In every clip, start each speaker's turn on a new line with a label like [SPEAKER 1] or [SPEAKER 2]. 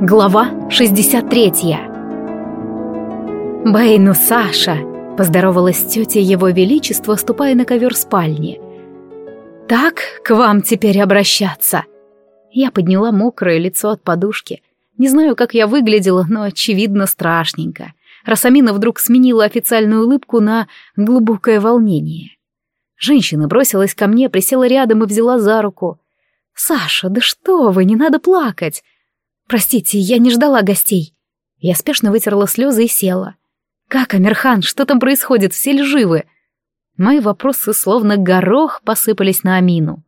[SPEAKER 1] Глава 63 «Бэйну, Саша!» — поздоровалась тетя Его Величества, ступая на ковер спальни. «Так к вам теперь обращаться!» Я подняла мокрое лицо от подушки. Не знаю, как я выглядела, но, очевидно, страшненько. Расамина вдруг сменила официальную улыбку на глубокое волнение. Женщина бросилась ко мне, присела рядом и взяла за руку. «Саша, да что вы, не надо плакать!» «Простите, я не ждала гостей». Я спешно вытерла слезы и села. «Как, Амирхан, что там происходит? Все ли живы?» Мои вопросы, словно горох, посыпались на Амину.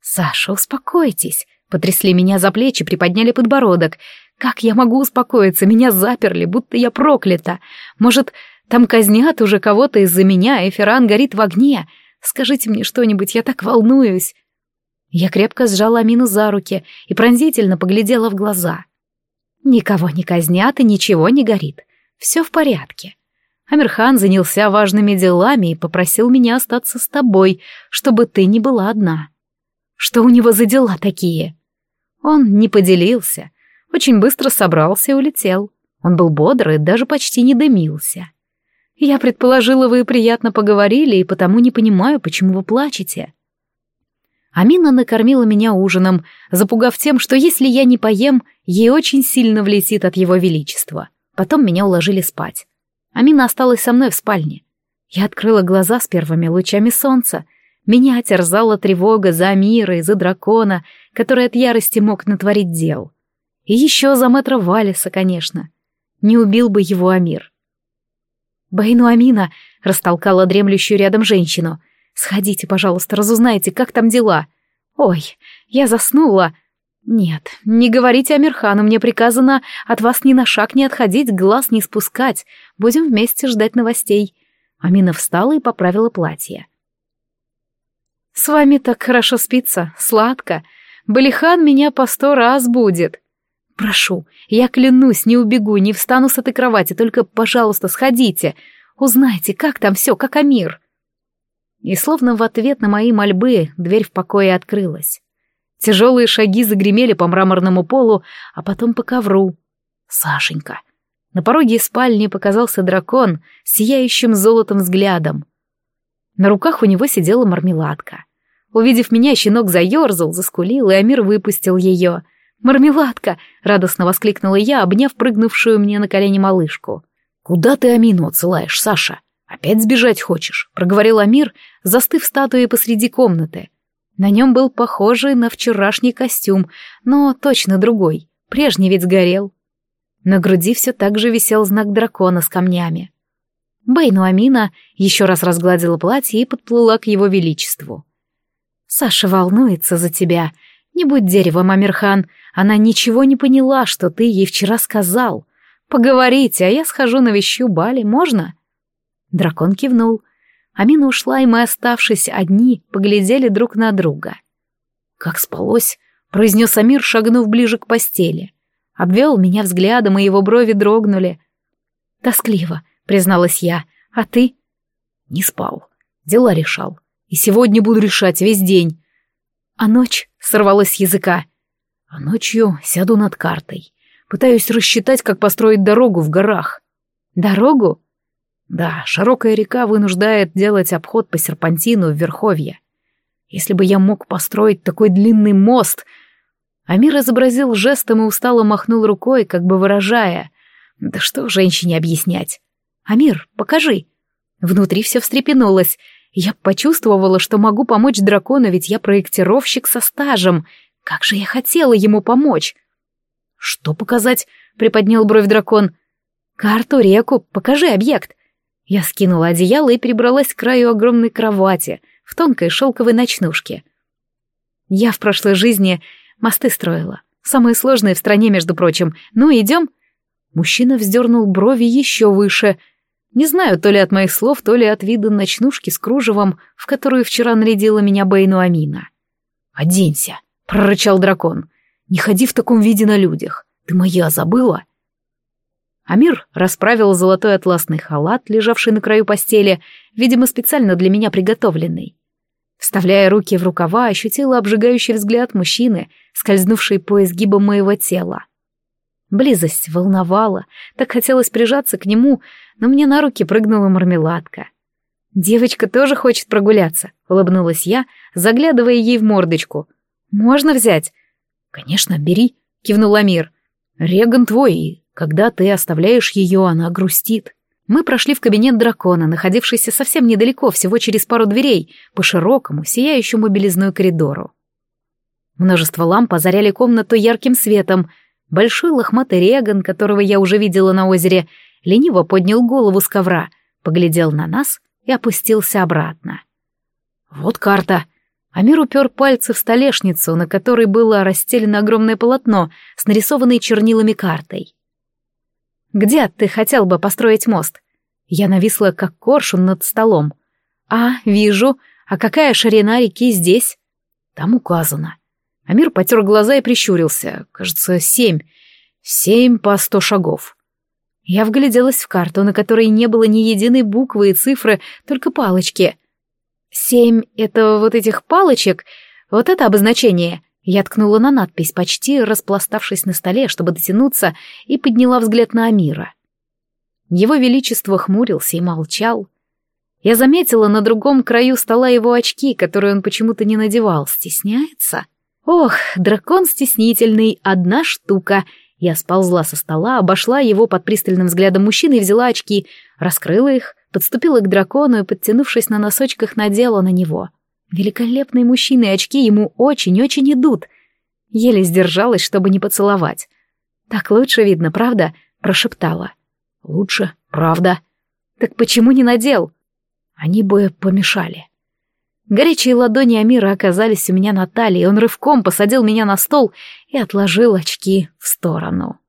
[SPEAKER 1] «Саша, успокойтесь», — потрясли меня за плечи, приподняли подбородок. «Как я могу успокоиться? Меня заперли, будто я проклята. Может, там казнят уже кого-то из-за меня, и Ферран горит в огне? Скажите мне что-нибудь, я так волнуюсь». Я крепко сжала Амину за руки и пронзительно поглядела в глаза. Никого не казнят и ничего не горит. Все в порядке. Амирхан занялся важными делами и попросил меня остаться с тобой, чтобы ты не была одна. Что у него за дела такие? Он не поделился, очень быстро собрался и улетел. Он был бодрый, даже почти не дымился. Я предположила, вы приятно поговорили, и потому не понимаю, почему вы плачете. Амина накормила меня ужином, запугав тем, что если я не поем, ей очень сильно влетит от его величества. Потом меня уложили спать. Амина осталась со мной в спальне. Я открыла глаза с первыми лучами солнца. Меня терзала тревога за Амира и за дракона, который от ярости мог натворить дел. И еще за мэтра Валиса, конечно. Не убил бы его Амир. «Бейну Амина!» — растолкала дремлющую рядом женщину — Сходите, пожалуйста, разузнайте, как там дела. Ой, я заснула. Нет, не говорите Амирхану, мне приказано от вас ни на шаг не отходить, глаз не спускать. Будем вместе ждать новостей. Амина встала и поправила платье. С вами так хорошо спится, сладко. Балихан меня по сто раз будет. Прошу, я клянусь, не убегу, не встану с этой кровати, только, пожалуйста, сходите. Узнайте, как там все, как Амир. И словно в ответ на мои мольбы дверь в покое открылась. Тяжелые шаги загремели по мраморному полу, а потом по ковру. Сашенька. На пороге спальни показался дракон с сияющим золотом взглядом. На руках у него сидела мармеладка. Увидев меня, щенок заерзал, заскулил, и Амир выпустил ее. «Мармеладка!» — радостно воскликнула я, обняв прыгнувшую мне на колени малышку. «Куда ты Амину отсылаешь, Саша?» «Опять сбежать хочешь?» — проговорил Амир, застыв статуей посреди комнаты. На нем был похожий на вчерашний костюм, но точно другой. Прежний ведь сгорел. На груди все так же висел знак дракона с камнями. Бейну Амина еще раз разгладила платье и подплыла к его величеству. «Саша волнуется за тебя. Не будь деревом, Амирхан. Она ничего не поняла, что ты ей вчера сказал. Поговорите, а я схожу навещу Бали, можно?» Дракон кивнул. Амина ушла, и мы, оставшись одни, поглядели друг на друга. «Как спалось?» — произнес Амир, шагнув ближе к постели. Обвел меня взглядом, и его брови дрогнули. «Тоскливо», — призналась я. «А ты?» «Не спал. Дела решал. И сегодня буду решать весь день». «А ночь?» — сорвалась с языка. «А ночью сяду над картой. Пытаюсь рассчитать, как построить дорогу в горах». «Дорогу?» Да, широкая река вынуждает делать обход по серпантину в Верховье. Если бы я мог построить такой длинный мост... Амир изобразил жестом и устало махнул рукой, как бы выражая. Да что женщине объяснять? Амир, покажи. Внутри все встрепенулось. Я почувствовала, что могу помочь дракону, ведь я проектировщик со стажем. Как же я хотела ему помочь. Что показать? Приподнял бровь дракон. Карту, реку, покажи объект. Я скинула одеяло и перебралась к краю огромной кровати в тонкой шелковой ночнушке. Я в прошлой жизни мосты строила. Самые сложные в стране, между прочим. Ну, идем? Мужчина вздернул брови еще выше. Не знаю, то ли от моих слов, то ли от вида ночнушки с кружевом, в которую вчера нарядила меня Бейну Амина. «Оденься», — прорычал дракон. «Не ходи в таком виде на людях. Ты моя забыла?» Амир расправил золотой атласный халат, лежавший на краю постели, видимо, специально для меня приготовленный. Вставляя руки в рукава, ощутила обжигающий взгляд мужчины, скользнувший по изгибам моего тела. Близость волновала, так хотелось прижаться к нему, но мне на руки прыгнула мармеладка. «Девочка тоже хочет прогуляться», — улыбнулась я, заглядывая ей в мордочку. «Можно взять?» «Конечно, бери», — кивнул Амир. «Реган твой, когда ты оставляешь ее, она грустит». Мы прошли в кабинет дракона, находившийся совсем недалеко, всего через пару дверей, по широкому, сияющему белизной коридору. Множество ламп озаряли комнату ярким светом. Большой лохматый реган, которого я уже видела на озере, лениво поднял голову с ковра, поглядел на нас и опустился обратно. «Вот карта», Амир упер пальцы в столешницу, на которой было расстелено огромное полотно с нарисованной чернилами картой. «Где ты хотел бы построить мост?» Я нависла, как коршун над столом. «А, вижу. А какая ширина реки здесь?» «Там указано». Амир потер глаза и прищурился. Кажется, семь. Семь по сто шагов. Я вгляделась в карту, на которой не было ни единой буквы и цифры, только палочки. «Семь — это вот этих палочек? Вот это обозначение?» Я ткнула на надпись, почти распластавшись на столе, чтобы дотянуться, и подняла взгляд на Амира. Его Величество хмурился и молчал. Я заметила на другом краю стола его очки, которые он почему-то не надевал. Стесняется? Ох, дракон стеснительный, одна штука. Я сползла со стола, обошла его под пристальным взглядом мужчины и взяла очки, раскрыла их, подступила к дракону и, подтянувшись на носочках, надела на него. Великолепные мужчины и очки ему очень-очень идут. Еле сдержалась, чтобы не поцеловать. «Так лучше видно, правда?» — прошептала. «Лучше, правда». «Так почему не надел?» Они бы помешали. Горячие ладони Амира оказались у меня на талии, он рывком посадил меня на стол и отложил очки в сторону.